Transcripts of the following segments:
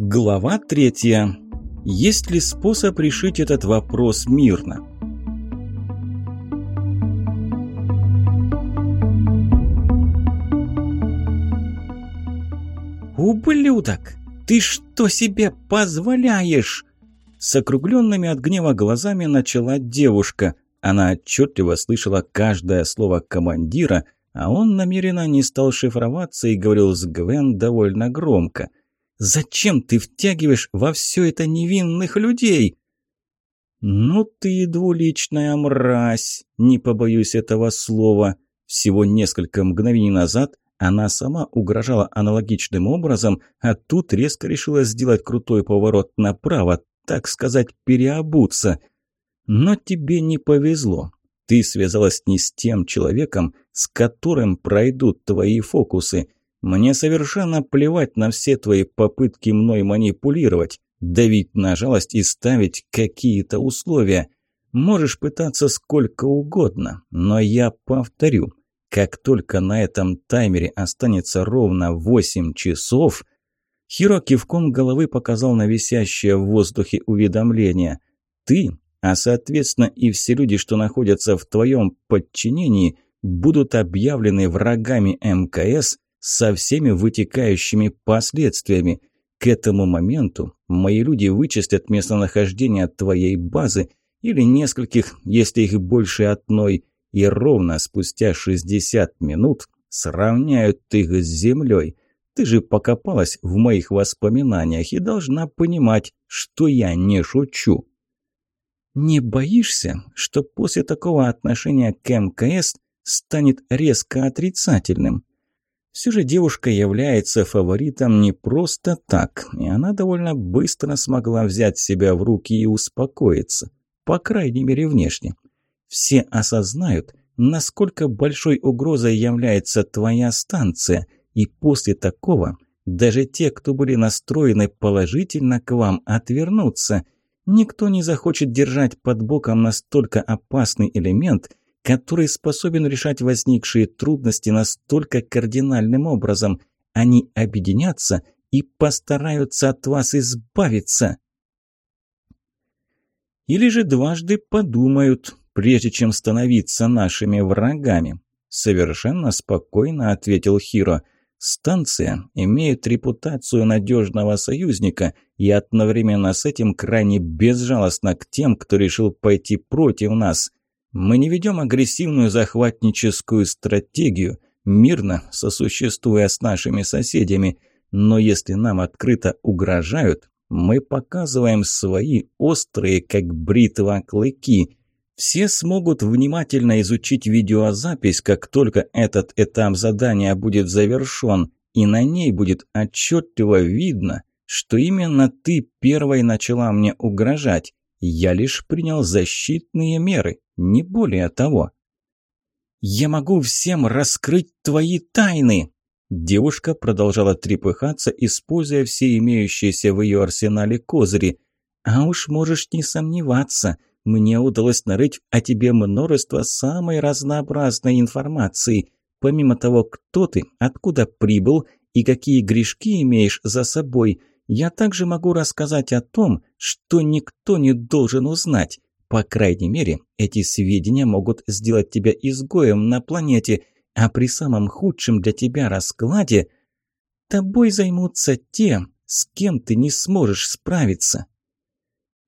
Глава третья. Есть ли способ решить этот вопрос мирно? «Ублюдок! Ты что себе позволяешь?» С округленными от гнева глазами начала девушка. Она отчетливо слышала каждое слово командира, а он намеренно не стал шифроваться и говорил с Гвен довольно громко. «Зачем ты втягиваешь во все это невинных людей?» «Ну ты двуличная мразь, не побоюсь этого слова». Всего несколько мгновений назад она сама угрожала аналогичным образом, а тут резко решила сделать крутой поворот направо, так сказать, переобуться. Но тебе не повезло. Ты связалась не с тем человеком, с которым пройдут твои фокусы. Мне совершенно плевать на все твои попытки мной манипулировать, давить на жалость и ставить какие-то условия. Можешь пытаться сколько угодно, но я повторю, как только на этом таймере останется ровно 8 часов, Хиро кивком головы показал на висящее в воздухе уведомление. Ты, а соответственно и все люди, что находятся в твоем подчинении, будут объявлены врагами МКС со всеми вытекающими последствиями. К этому моменту мои люди вычислят местонахождение твоей базы или нескольких, если их больше одной, и ровно спустя 60 минут сравняют их с землей. Ты же покопалась в моих воспоминаниях и должна понимать, что я не шучу. Не боишься, что после такого отношения к МКС станет резко отрицательным? Все же девушка является фаворитом не просто так, и она довольно быстро смогла взять себя в руки и успокоиться, по крайней мере внешне все осознают, насколько большой угрозой является твоя станция, и после такого даже те, кто были настроены положительно к вам, отвернутся. Никто не захочет держать под боком настолько опасный элемент, который способен решать возникшие трудности настолько кардинальным образом. Они объединятся и постараются от вас избавиться. Или же дважды подумают, прежде чем становиться нашими врагами», – совершенно спокойно ответил Хиро. «Станция имеет репутацию надежного союзника и одновременно с этим крайне безжалостна к тем, кто решил пойти против нас. Мы не ведем агрессивную захватническую стратегию, мирно сосуществуя с нашими соседями, но если нам открыто угрожают, мы показываем свои острые, как бритва, клыки». Все смогут внимательно изучить видеозапись, как только этот этап задания будет завершен, и на ней будет отчетливо видно, что именно ты первой начала мне угрожать. Я лишь принял защитные меры, не более того. «Я могу всем раскрыть твои тайны!» Девушка продолжала трепыхаться, используя все имеющиеся в ее арсенале козыри. «А уж можешь не сомневаться, мне удалось нарыть о тебе множество самой разнообразной информации. Помимо того, кто ты, откуда прибыл и какие грешки имеешь за собой, я также могу рассказать о том, что никто не должен узнать. По крайней мере, эти сведения могут сделать тебя изгоем на планете, а при самом худшем для тебя раскладе тобой займутся те, с кем ты не сможешь справиться.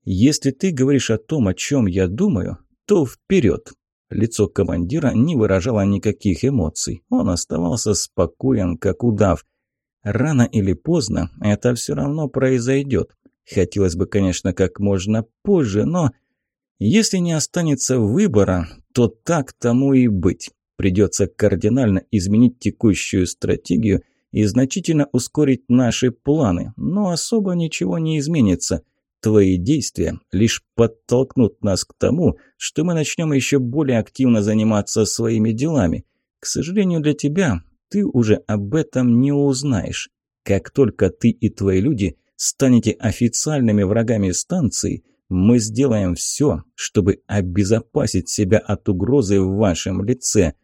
«Если ты говоришь о том, о чем я думаю, то вперед!» Лицо командира не выражало никаких эмоций. Он оставался спокоен, как удав. Рано или поздно это все равно произойдет. Хотелось бы, конечно, как можно позже, но... Если не останется выбора, то так тому и быть. Придется кардинально изменить текущую стратегию и значительно ускорить наши планы, но особо ничего не изменится. Твои действия лишь подтолкнут нас к тому, что мы начнем еще более активно заниматься своими делами. К сожалению для тебя, ты уже об этом не узнаешь. Как только ты и твои люди станете официальными врагами станции, мы сделаем все, чтобы обезопасить себя от угрозы в вашем лице.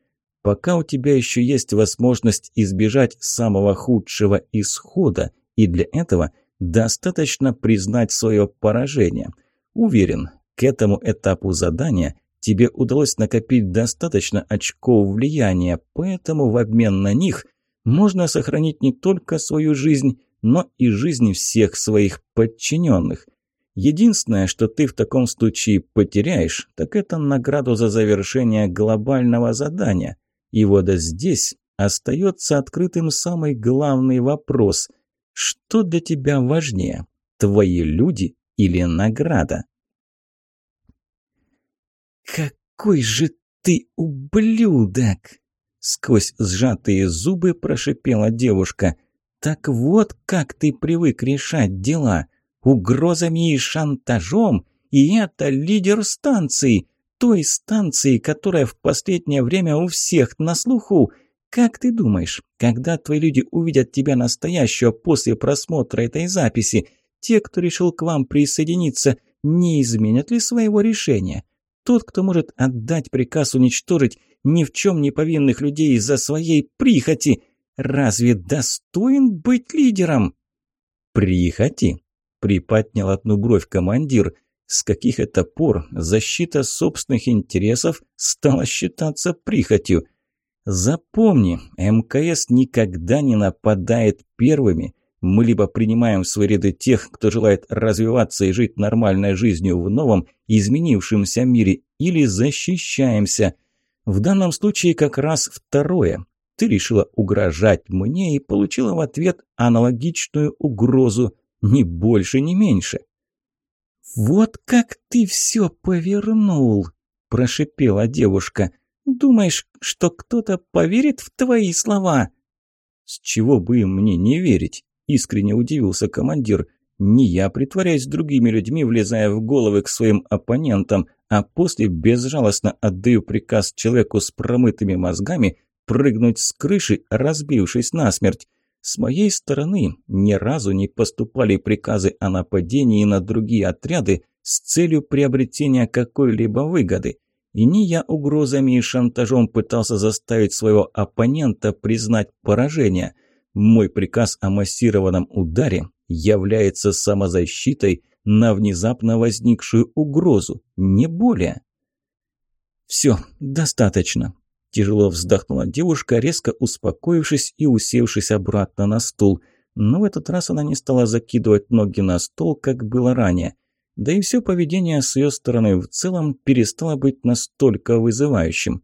Пока у тебя еще есть возможность избежать самого худшего исхода, и для этого – Достаточно признать свое поражение. Уверен, к этому этапу задания тебе удалось накопить достаточно очков влияния, поэтому в обмен на них можно сохранить не только свою жизнь, но и жизнь всех своих подчиненных. Единственное, что ты в таком случае потеряешь, так это награду за завершение глобального задания. И вот здесь остается открытым самый главный вопрос. Что для тебя важнее, твои люди или награда? «Какой же ты ублюдок!» Сквозь сжатые зубы прошипела девушка. «Так вот как ты привык решать дела. Угрозами и шантажом. И это лидер станции. Той станции, которая в последнее время у всех на слуху. Как ты думаешь, когда твои люди увидят тебя настоящего после просмотра этой записи, те, кто решил к вам присоединиться, не изменят ли своего решения? Тот, кто может отдать приказ уничтожить ни в чем не повинных людей из-за своей прихоти, разве достоин быть лидером? Прихоти? Приподнял одну бровь командир. С каких это пор защита собственных интересов стала считаться прихотью? Запомни, МКС никогда не нападает первыми. Мы либо принимаем в свои ряды тех, кто желает развиваться и жить нормальной жизнью в новом, изменившемся мире, или защищаемся. В данном случае как раз второе. Ты решила угрожать мне и получила в ответ аналогичную угрозу, ни больше, ни меньше. «Вот как ты все повернул!» – прошипела девушка. «Думаешь, что кто-то поверит в твои слова?» «С чего бы мне не верить?» Искренне удивился командир. Не я притворяюсь другими людьми, влезая в головы к своим оппонентам, а после безжалостно отдаю приказ человеку с промытыми мозгами прыгнуть с крыши, разбившись насмерть. С моей стороны ни разу не поступали приказы о нападении на другие отряды с целью приобретения какой-либо выгоды. И не я угрозами и шантажом пытался заставить своего оппонента признать поражение – мой приказ о массированном ударе является самозащитой на внезапно возникшую угрозу, не более. «Все, достаточно», – тяжело вздохнула девушка, резко успокоившись и усевшись обратно на стул. Но в этот раз она не стала закидывать ноги на стол, как было ранее. Да и все поведение с ее стороны в целом перестало быть настолько вызывающим.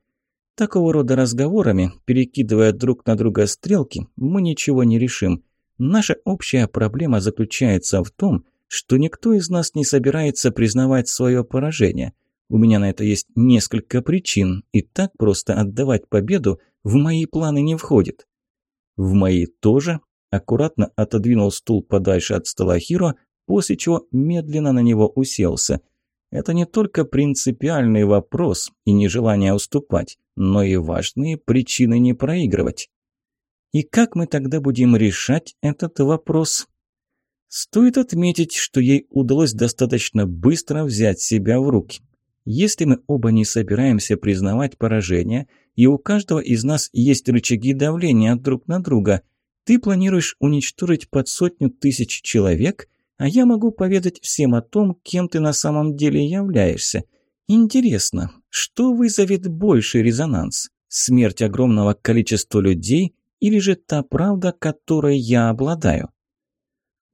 Такого рода разговорами, перекидывая друг на друга стрелки, мы ничего не решим. Наша общая проблема заключается в том, что никто из нас не собирается признавать свое поражение. У меня на это есть несколько причин, и так просто отдавать победу в мои планы не входит. В мои тоже аккуратно отодвинул стул подальше от стола Хиро, после чего медленно на него уселся – это не только принципиальный вопрос и нежелание уступать, но и важные причины не проигрывать. И как мы тогда будем решать этот вопрос? Стоит отметить, что ей удалось достаточно быстро взять себя в руки. Если мы оба не собираемся признавать поражение, и у каждого из нас есть рычаги давления друг на друга, ты планируешь уничтожить под сотню тысяч человек – а я могу поведать всем о том, кем ты на самом деле являешься. Интересно, что вызовет больший резонанс? Смерть огромного количества людей или же та правда, которой я обладаю?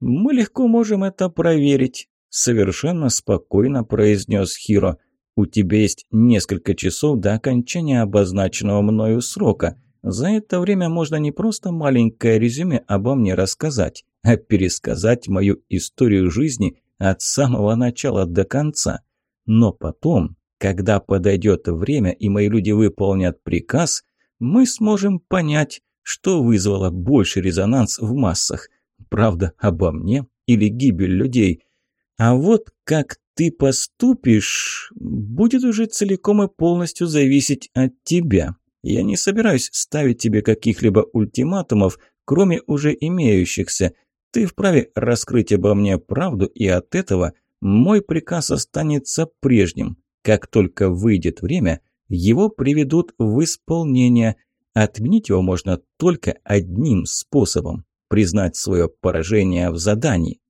Мы легко можем это проверить, совершенно спокойно произнес Хиро. У тебя есть несколько часов до окончания обозначенного мною срока. За это время можно не просто маленькое резюме обо мне рассказать, а пересказать мою историю жизни от самого начала до конца. Но потом, когда подойдет время и мои люди выполнят приказ, мы сможем понять, что вызвало больше резонанс в массах. Правда обо мне или гибель людей. А вот как ты поступишь, будет уже целиком и полностью зависеть от тебя. Я не собираюсь ставить тебе каких-либо ультиматумов, кроме уже имеющихся. Ты вправе раскрыть обо мне правду, и от этого мой приказ останется прежним. Как только выйдет время, его приведут в исполнение. Отменить его можно только одним способом – признать свое поражение в задании.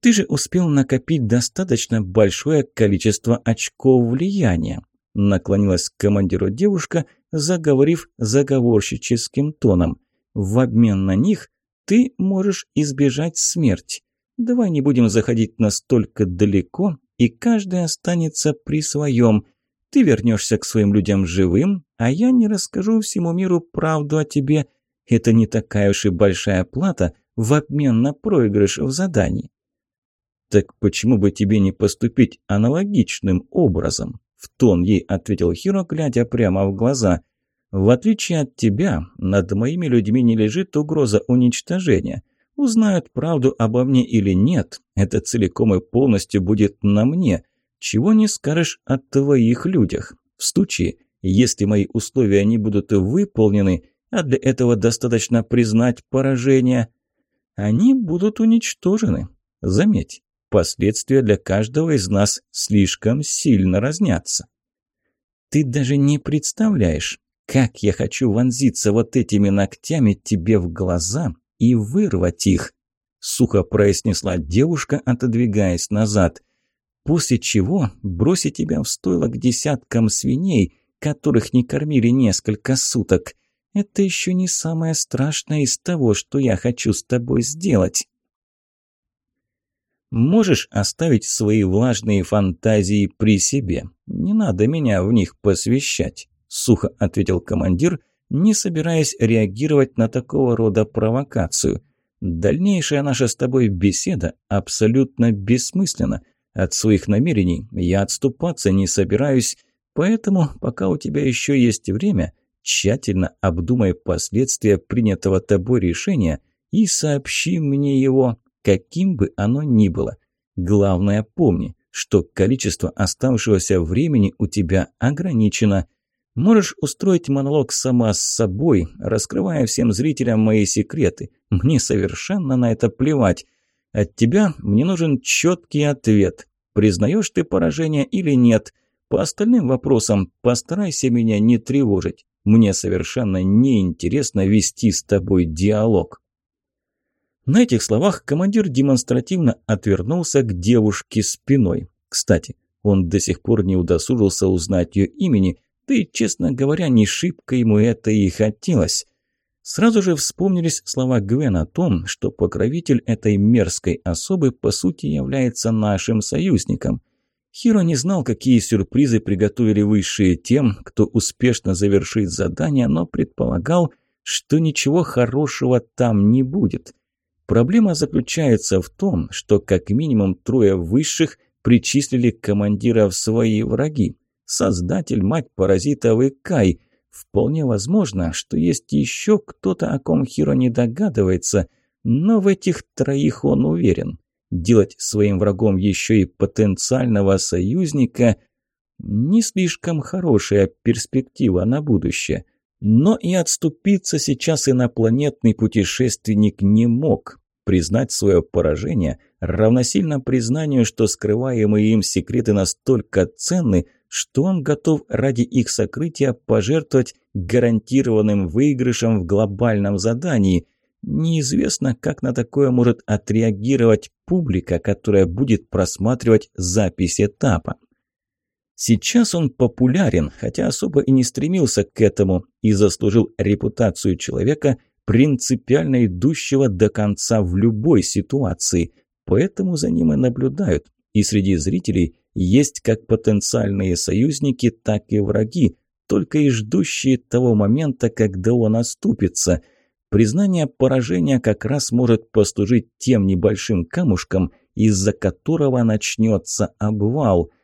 Ты же успел накопить достаточно большое количество очков влияния. Наклонилась к командиру девушка, заговорив заговорщическим тоном. В обмен на них ты можешь избежать смерти. Давай не будем заходить настолько далеко, и каждый останется при своем. Ты вернешься к своим людям живым, а я не расскажу всему миру правду о тебе. Это не такая уж и большая плата в обмен на проигрыш в задании. «Так почему бы тебе не поступить аналогичным образом?» В тон ей ответил Хиро, глядя прямо в глаза. «В отличие от тебя, над моими людьми не лежит угроза уничтожения. Узнают правду обо мне или нет, это целиком и полностью будет на мне. Чего не скажешь о твоих людях. В случае, если мои условия не будут выполнены, а для этого достаточно признать поражение, они будут уничтожены. Заметь, последствия для каждого из нас слишком сильно разнятся. Ты даже не представляешь, как я хочу вонзиться вот этими ногтями тебе в глаза и вырвать их, сухо произнесла девушка, отодвигаясь назад. После чего бросить тебя в стойло к десяткам свиней, которых не кормили несколько суток. Это еще не самое страшное из того, что я хочу с тобой сделать. Можешь оставить свои влажные фантазии при себе. Не надо меня в них посвящать», – сухо ответил командир, не собираясь реагировать на такого рода провокацию. «Дальнейшая наша с тобой беседа абсолютно бессмысленна. От своих намерений я отступаться не собираюсь, поэтому, пока у тебя еще есть время, тщательно обдумай последствия принятого тобой решения и сообщи мне его каким бы оно ни было. Главное помни, что количество оставшегося времени у тебя ограничено. Можешь устроить монолог сама с собой, раскрывая всем зрителям мои секреты. Мне совершенно на это плевать. От тебя мне нужен четкий ответ. Признаешь ты поражение или нет? По остальным вопросам постарайся меня не тревожить. Мне совершенно неинтересно вести с тобой диалог. На этих словах командир демонстративно отвернулся к девушке спиной. Кстати, он до сих пор не удосужился узнать ее имени, да и, честно говоря, не шибко ему это и хотелось. Сразу же вспомнились слова Гвен о том, что покровитель этой мерзкой особы по сути является нашим союзником. Хиро не знал, какие сюрпризы приготовили высшие тем, кто успешно завершит задание, но предполагал, что ничего хорошего там не будет. Проблема заключается в том, что как минимум трое высших причислили командира в свои враги. Создатель, мать паразитов и Кай. Вполне возможно, что есть еще кто-то, о ком Хиро не догадывается, но в этих троих он уверен. Делать своим врагом еще и потенциального союзника – не слишком хорошая перспектива на будущее – но и отступиться сейчас инопланетный путешественник не мог. Признать свое поражение равносильно признанию, что скрываемые им секреты настолько ценны, что он готов ради их сокрытия пожертвовать гарантированным выигрышем в глобальном задании. Неизвестно, как на такое может отреагировать публика, которая будет просматривать запись этапа. Сейчас он популярен, хотя особо и не стремился к этому, и заслужил репутацию человека, принципиально идущего до конца в любой ситуации. Поэтому за ним и наблюдают. И среди зрителей есть как потенциальные союзники, так и враги, только и ждущие того момента, когда он оступится. Признание поражения как раз может послужить тем небольшим камушком, из-за которого начнется обвал –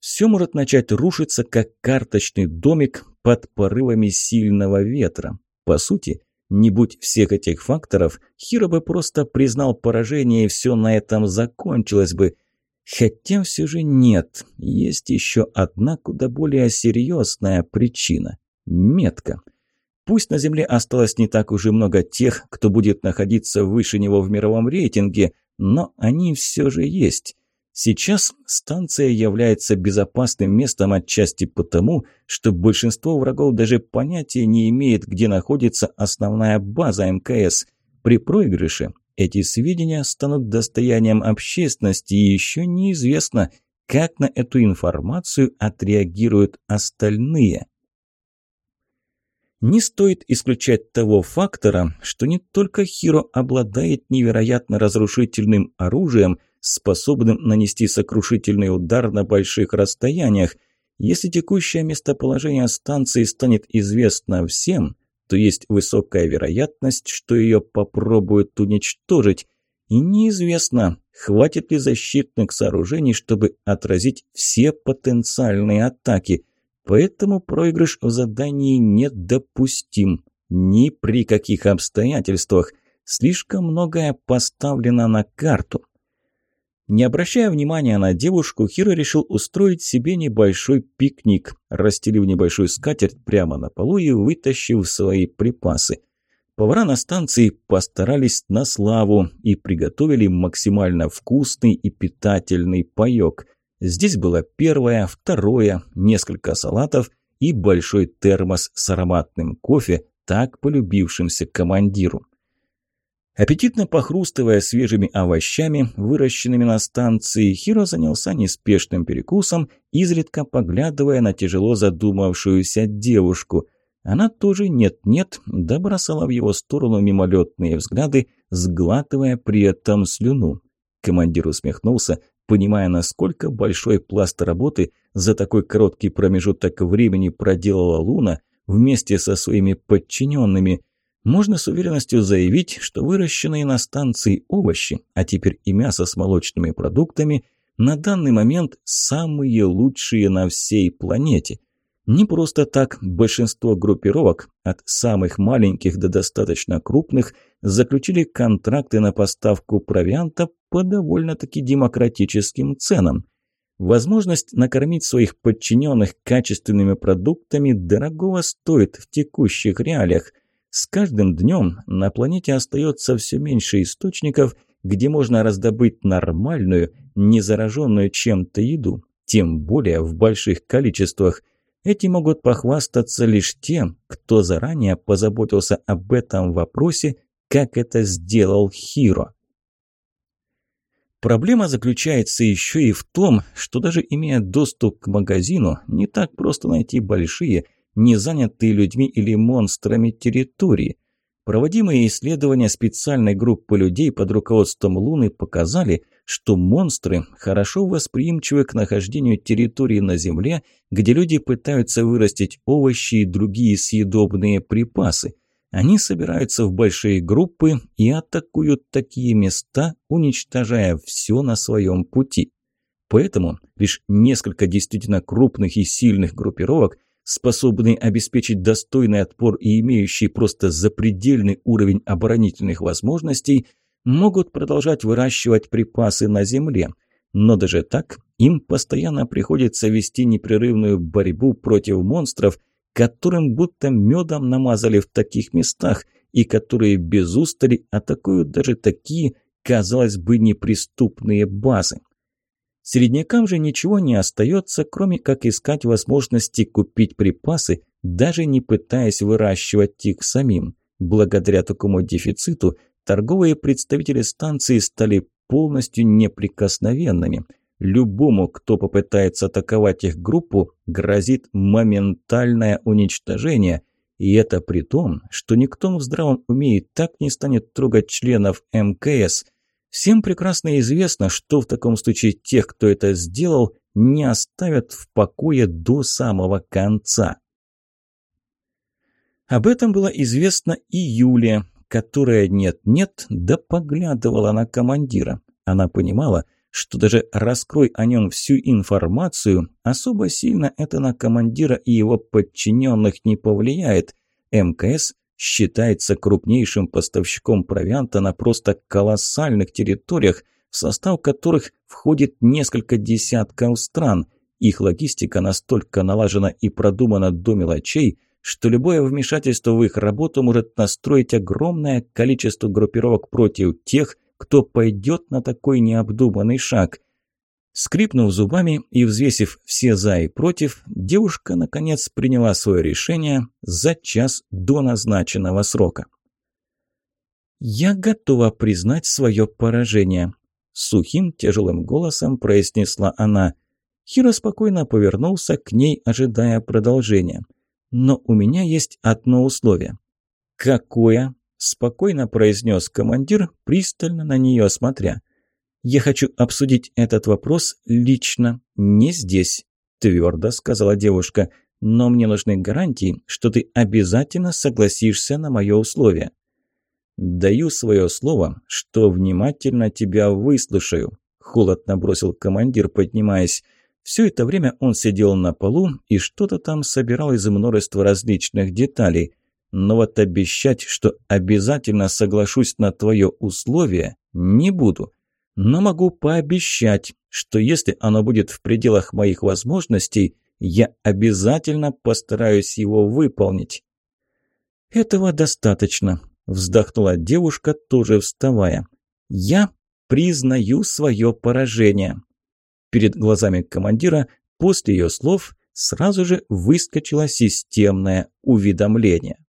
все может начать рушиться, как карточный домик под порывами сильного ветра. По сути, не будь всех этих факторов, Хиро бы просто признал поражение, и все на этом закончилось бы. Хотя все же нет, есть еще одна куда более серьезная причина – метка. Пусть на Земле осталось не так уж и много тех, кто будет находиться выше него в мировом рейтинге, но они все же есть. Сейчас станция является безопасным местом отчасти потому, что большинство врагов даже понятия не имеет, где находится основная база МКС. При проигрыше эти сведения станут достоянием общественности, и еще неизвестно, как на эту информацию отреагируют остальные. Не стоит исключать того фактора, что не только Хиро обладает невероятно разрушительным оружием, способным нанести сокрушительный удар на больших расстояниях. Если текущее местоположение станции станет известно всем, то есть высокая вероятность, что ее попробуют уничтожить. И неизвестно, хватит ли защитных сооружений, чтобы отразить все потенциальные атаки. Поэтому проигрыш в задании недопустим. Ни при каких обстоятельствах. Слишком многое поставлено на карту. Не обращая внимания на девушку, Хиро решил устроить себе небольшой пикник, расстелив небольшую скатерть прямо на полу и вытащив свои припасы. Повара на станции постарались на славу и приготовили максимально вкусный и питательный паёк – Здесь было первое, второе, несколько салатов и большой термос с ароматным кофе, так полюбившимся командиру. Аппетитно похрустывая свежими овощами, выращенными на станции, Хиро занялся неспешным перекусом, изредка поглядывая на тяжело задумавшуюся девушку. Она тоже нет-нет, добросала в его сторону мимолетные взгляды, сглатывая при этом слюну. Командир усмехнулся, понимая, насколько большой пласт работы за такой короткий промежуток времени проделала Луна вместе со своими подчиненными. Можно с уверенностью заявить, что выращенные на станции овощи, а теперь и мясо с молочными продуктами, на данный момент самые лучшие на всей планете. Не просто так большинство группировок, от самых маленьких до достаточно крупных, заключили контракты на поставку провианта по довольно-таки демократическим ценам. Возможность накормить своих подчиненных качественными продуктами дорогого стоит в текущих реалиях. С каждым днем на планете остается все меньше источников, где можно раздобыть нормальную, не зараженную чем-то еду, тем более в больших количествах – Этим могут похвастаться лишь те, кто заранее позаботился об этом вопросе, как это сделал Хиро. Проблема заключается еще и в том, что даже имея доступ к магазину, не так просто найти большие, не занятые людьми или монстрами территории. Проводимые исследования специальной группы людей под руководством Луны показали – что монстры хорошо восприимчивы к нахождению территории на Земле, где люди пытаются вырастить овощи и другие съедобные припасы. Они собираются в большие группы и атакуют такие места, уничтожая все на своем пути. Поэтому лишь несколько действительно крупных и сильных группировок, способные обеспечить достойный отпор и имеющие просто запредельный уровень оборонительных возможностей – могут продолжать выращивать припасы на земле. Но даже так им постоянно приходится вести непрерывную борьбу против монстров, которым будто медом намазали в таких местах и которые без устали атакуют даже такие, казалось бы, неприступные базы. Среднякам же ничего не остается, кроме как искать возможности купить припасы, даже не пытаясь выращивать их самим. Благодаря такому дефициту торговые представители станции стали полностью неприкосновенными. Любому, кто попытается атаковать их группу, грозит моментальное уничтожение. И это при том, что никто в здравом уме и так не станет трогать членов МКС. Всем прекрасно известно, что в таком случае тех, кто это сделал, не оставят в покое до самого конца. Об этом было известно и Юле, которая нет-нет, да поглядывала на командира. Она понимала, что даже раскрой о нем всю информацию, особо сильно это на командира и его подчиненных не повлияет. МКС считается крупнейшим поставщиком провианта на просто колоссальных территориях, в состав которых входит несколько десятков стран. Их логистика настолько налажена и продумана до мелочей – что любое вмешательство в их работу может настроить огромное количество группировок против тех, кто пойдет на такой необдуманный шаг. Скрипнув зубами и взвесив все «за» и «против», девушка, наконец, приняла свое решение за час до назначенного срока. «Я готова признать свое поражение», – сухим тяжелым голосом произнесла она. Хиро спокойно повернулся к ней, ожидая продолжения. «Но у меня есть одно условие». «Какое?» – спокойно произнес командир, пристально на нее смотря. «Я хочу обсудить этот вопрос лично, не здесь», – твердо сказала девушка. «Но мне нужны гарантии, что ты обязательно согласишься на мое условие». «Даю свое слово, что внимательно тебя выслушаю», – холодно бросил командир, поднимаясь. Все это время он сидел на полу и что-то там собирал из множества различных деталей. Но вот обещать, что обязательно соглашусь на твое условие, не буду. Но могу пообещать, что если оно будет в пределах моих возможностей, я обязательно постараюсь его выполнить. Этого достаточно вздохнула девушка, тоже вставая. «Я признаю свое поражение». Перед глазами командира после ее слов сразу же выскочило системное уведомление.